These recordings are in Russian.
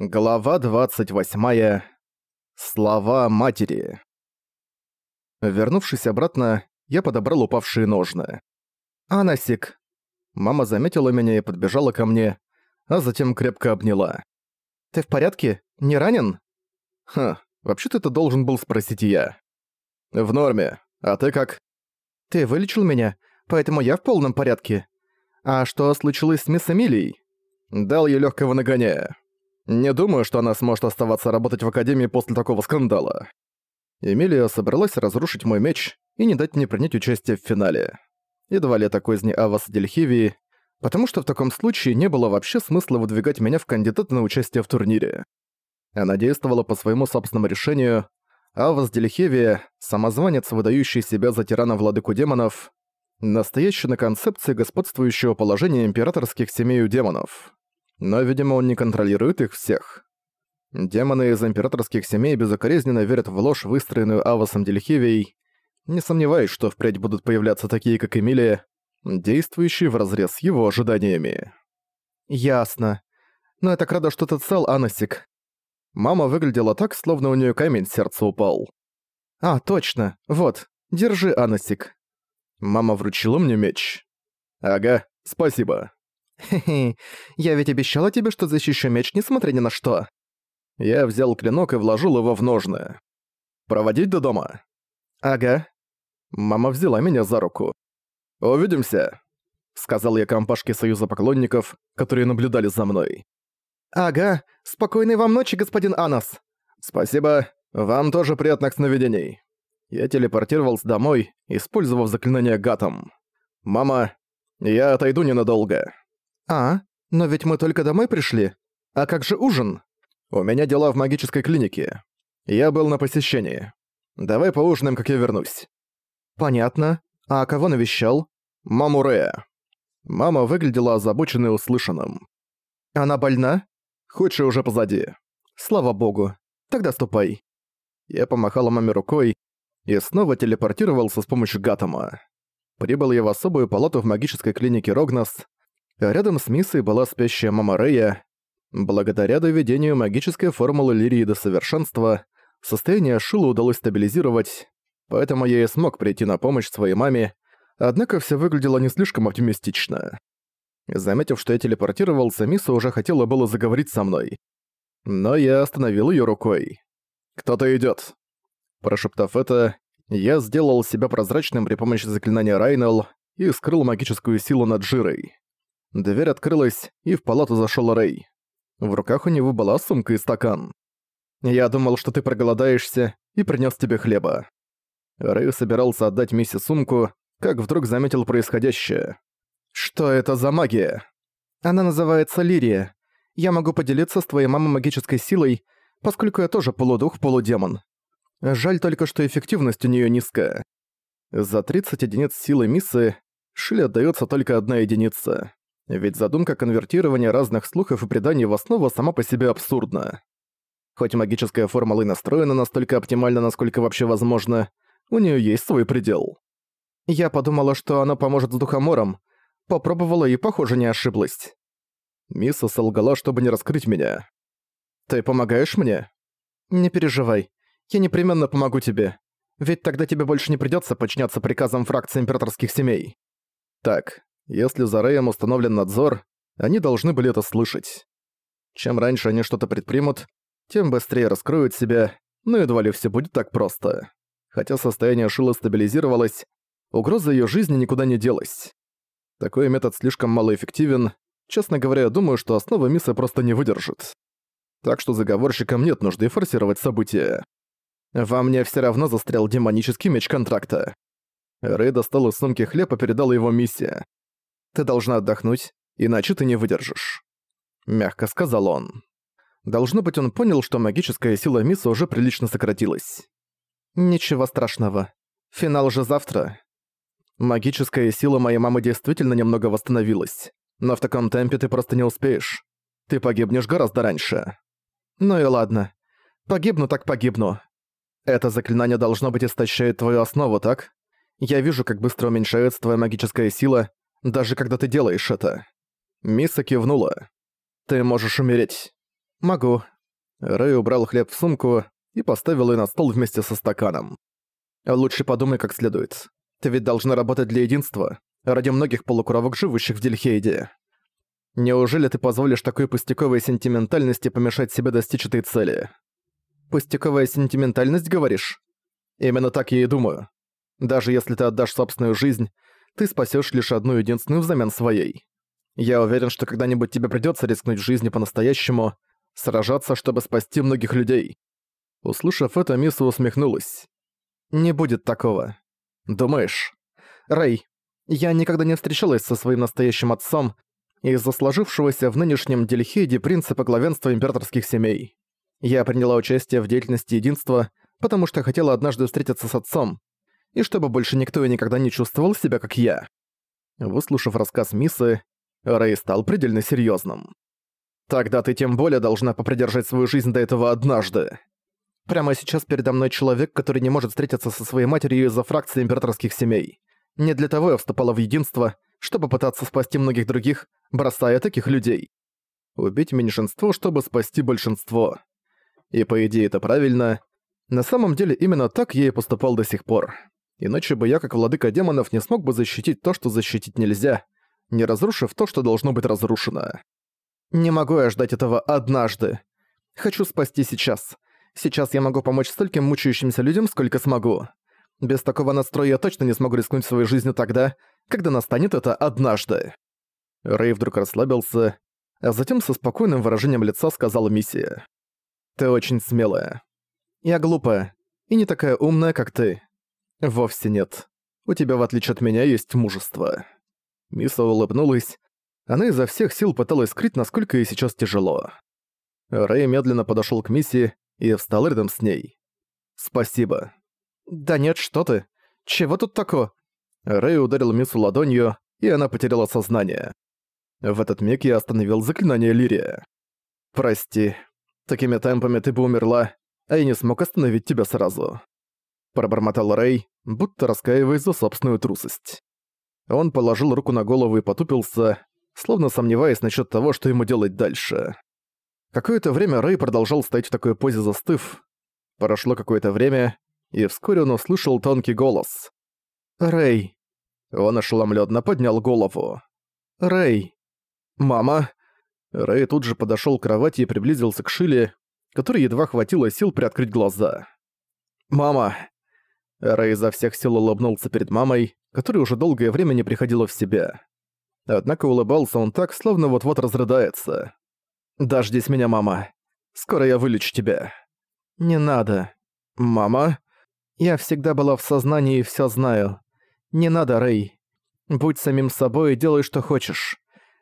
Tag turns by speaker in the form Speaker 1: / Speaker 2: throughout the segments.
Speaker 1: Глава 28. Слова матери. Вернувшись обратно, я подобрал упавшие ножны. «Анасик!» Мама заметила меня и подбежала ко мне, а затем крепко обняла. «Ты в порядке? Не ранен?» «Ха, вообще-то ты должен был спросить я». «В норме. А ты как?» «Ты вылечил меня, поэтому я в полном порядке. А что случилось с мисс Эмилией?» «Дал ей легкого нагоняя. Не думаю, что она сможет оставаться работать в Академии после такого скандала. Эмилия собралась разрушить мой меч и не дать мне принять участие в финале. Едва ли это козни Авас Дельхивии, потому что в таком случае не было вообще смысла выдвигать меня в кандидаты на участие в турнире. Она действовала по своему собственному решению. Авас Дельхевия, самозванец, выдающий себя за тирана владыку демонов, настоящий на концепции господствующего положения императорских семей у демонов но, видимо, он не контролирует их всех. Демоны из императорских семей безукоризненно верят в ложь, выстроенную Авасом Дельхивией. Не сомневаюсь, что впредь будут появляться такие, как Эмилия, действующие вразрез с его ожиданиями. «Ясно. Но я так рада, что ты цел, Анасик». Мама выглядела так, словно у нее камень с сердца упал. «А, точно. Вот, держи, Анасик». Мама вручила мне меч. «Ага, спасибо». Хе-хе, я ведь обещала тебе, что защищу меч, несмотря ни на что. Я взял клинок и вложил его в ножны. Проводить до дома? Ага. Мама взяла меня за руку. «Увидимся», — сказал я компашке Союза поклонников, которые наблюдали за мной. «Ага, спокойной вам ночи, господин Анас». «Спасибо, вам тоже приятных сновидений». Я телепортировался домой, использовав заклинание Гатом. «Мама, я отойду ненадолго». «А, но ведь мы только домой пришли. А как же ужин?» «У меня дела в магической клинике. Я был на посещении. Давай поужинаем, как я вернусь». «Понятно. А кого навещал?» «Маму Рея». Мама выглядела озабоченной услышанным. «Она больна?» «Худшее уже позади». «Слава богу. Тогда ступай». Я помахала маме рукой и снова телепортировался с помощью Гатома. Прибыл я в особую палату в магической клинике Рогнас, Рядом с Миссой была спящая мама Рэя. Благодаря доведению магической формулы Лирии до совершенства, состояние Шилы удалось стабилизировать, поэтому я и смог прийти на помощь своей маме, однако все выглядело не слишком оптимистично. Заметив, что я телепортировался, Мисса уже хотела было заговорить со мной. Но я остановил ее рукой. «Кто-то идет. Прошептав это, я сделал себя прозрачным при помощи заклинания Райнелл и скрыл магическую силу над жирой. Дверь открылась, и в палату зашел Рэй. В руках у него была сумка и стакан. «Я думал, что ты проголодаешься, и принес тебе хлеба». Рэй собирался отдать Мисси сумку, как вдруг заметил происходящее. «Что это за магия?» «Она называется Лирия. Я могу поделиться с твоей мамой магической силой, поскольку я тоже полудух-полудемон. Жаль только, что эффективность у нее низкая. За 30 единиц силы Миссы Шиле отдается только одна единица. Ведь задумка конвертирования разных слухов и преданий в основу сама по себе абсурдна. Хоть магическая формула и настроена настолько оптимально, насколько вообще возможно, у нее есть свой предел. Я подумала, что она поможет с духомором. Попробовала и, похоже, не ошиблась. Мисса солгала, чтобы не раскрыть меня. «Ты помогаешь мне?» «Не переживай. Я непременно помогу тебе. Ведь тогда тебе больше не придётся подчиняться приказам фракции императорских семей». «Так, если за Рэем установлен надзор, они должны были это слышать. Чем раньше они что-то предпримут, тем быстрее раскроют себя, но едва ли все будет так просто. Хотя состояние Шилы стабилизировалось, угроза ее жизни никуда не делась. Такой метод слишком малоэффективен. Честно говоря, я думаю, что основа Мисы просто не выдержит. Так что заговорщикам нет нужды форсировать события. Во мне все равно застрял демонический меч контракта. Рэй достал из сумки хлеб и передал его миссия. Ты должна отдохнуть, иначе ты не выдержишь», — мягко сказал он. Должно быть, он понял, что магическая сила Миса уже прилично сократилась. «Ничего страшного. Финал уже завтра. Магическая сила моей мамы действительно немного восстановилась, но в таком темпе ты просто не успеешь. Ты погибнешь гораздо раньше». «Ну и ладно. Погибну так погибну. Это заклинание должно быть истощает твою основу, так? Я вижу, как быстро уменьшается твоя магическая сила, даже когда ты делаешь это». Миса кивнула. «Ты можешь умереть». «Могу». Рэй убрал хлеб в сумку и поставил ее на стол вместе со стаканом. «Лучше подумай как следует. Ты ведь должна работать для единства, ради многих полукровок, живущих в Дельхейде. Неужели ты позволишь такой пустяковой сентиментальности помешать себе достичь этой цели? Пустяковая сентиментальность, говоришь? Именно так я и думаю. Даже если ты отдашь собственную жизнь, ты спасешь лишь одну единственную взамен своей. Я уверен, что когда-нибудь тебе придется рискнуть жизнью по-настоящему, сражаться, чтобы спасти многих людей. Услышав это, Миса усмехнулась. «Не будет такого. Думаешь? Рэй, я никогда не встречалась со своим настоящим отцом из-за сложившегося в нынешнем Дельхейде принципа главенства императорских семей. Я приняла участие в деятельности единства, потому что хотела однажды встретиться с отцом, и чтобы больше никто и никогда не чувствовал себя как я. Выслушав рассказ Мисы, Рэй стал предельно серьезным. «Тогда ты тем более должна попридержать свою жизнь до этого однажды. Прямо сейчас передо мной человек, который не может встретиться со своей матерью из-за фракции императорских семей. Не для того я вступала в единство, чтобы пытаться спасти многих других, бросая таких людей. Убить меньшинство, чтобы спасти большинство. И по идее это правильно. На самом деле именно так я и поступал до сих пор. Иначе бы я, как владыка демонов, не смог бы защитить то, что защитить нельзя, не разрушив то, что должно быть разрушено. Не могу я ждать этого однажды. Хочу спасти сейчас. Сейчас я могу помочь стольким мучающимся людям, сколько смогу. Без такого настроя я точно не смогу рискнуть своей жизнью тогда, когда настанет это однажды. Рэй вдруг расслабился, а затем со спокойным выражением лица сказала миссия. «Ты очень смелая. Я глупая, и не такая умная, как ты. Вовсе нет. У тебя, в отличие от меня, есть мужество». Миса улыбнулась. Она изо всех сил пыталась скрыть, насколько ей сейчас тяжело. Рэй медленно подошёл к Мисси и встал рядом с ней. «Спасибо». «Да нет, что ты. Чего тут такое?» Рэй ударил Миссу ладонью, и она потеряла сознание. В этот миг я остановил заклинание Лирия. «Прости. Такими темпами ты бы умерла, а я не смог остановить тебя сразу». Пробормотал Рэй, будто раскаиваясь за собственную трусость. Он положил руку на голову и потупился, словно сомневаясь насчет того, что ему делать дальше. Какое-то время Рэй продолжал стоять в такой позе застыв. Прошло какое-то время, и вскоре он услышал тонкий голос. «Рэй!» Он ошеломлённо поднял голову. «Рэй!» «Мама!» Рэй тут же подошёл к кровати и приблизился к Шиле, который едва хватило сил приоткрыть глаза. «Мама!» Рэй изо всех сил улыбнулся перед мамой, которая уже долгое время не приходила в себя. Однако улыбался он так, словно вот-вот разрыдается. «Дождись меня, мама. Скоро я вылечу тебя». «Не надо». «Мама?» «Я всегда была в сознании и всё знаю. Не надо, Рэй. Будь самим собой и делай, что хочешь.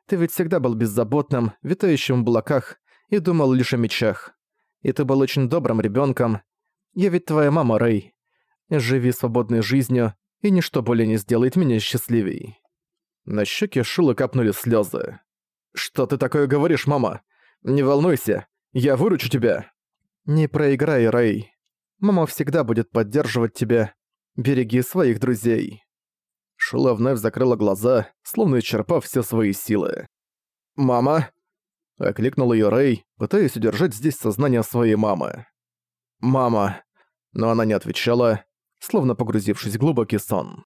Speaker 1: Ты ведь всегда был беззаботным, витающим в облаках и думал лишь о мечах. И ты был очень добрым ребёнком. Я ведь твоя мама, Рэй. Живи свободной жизнью, и ничто более не сделает меня счастливей». На щеке Шилы капнули слёзы. «Что ты такое говоришь, мама? Не волнуйся, я выручу тебя. Не проиграй, Рэй. Мама всегда будет поддерживать тебя. Береги своих друзей. Шула вновь закрыла глаза, словно исчерпав все свои силы. «Мама!» — окликнул ее Рэй, пытаясь удержать здесь сознание своей мамы. «Мама!» Но она не отвечала, словно погрузившись в глубокий сон.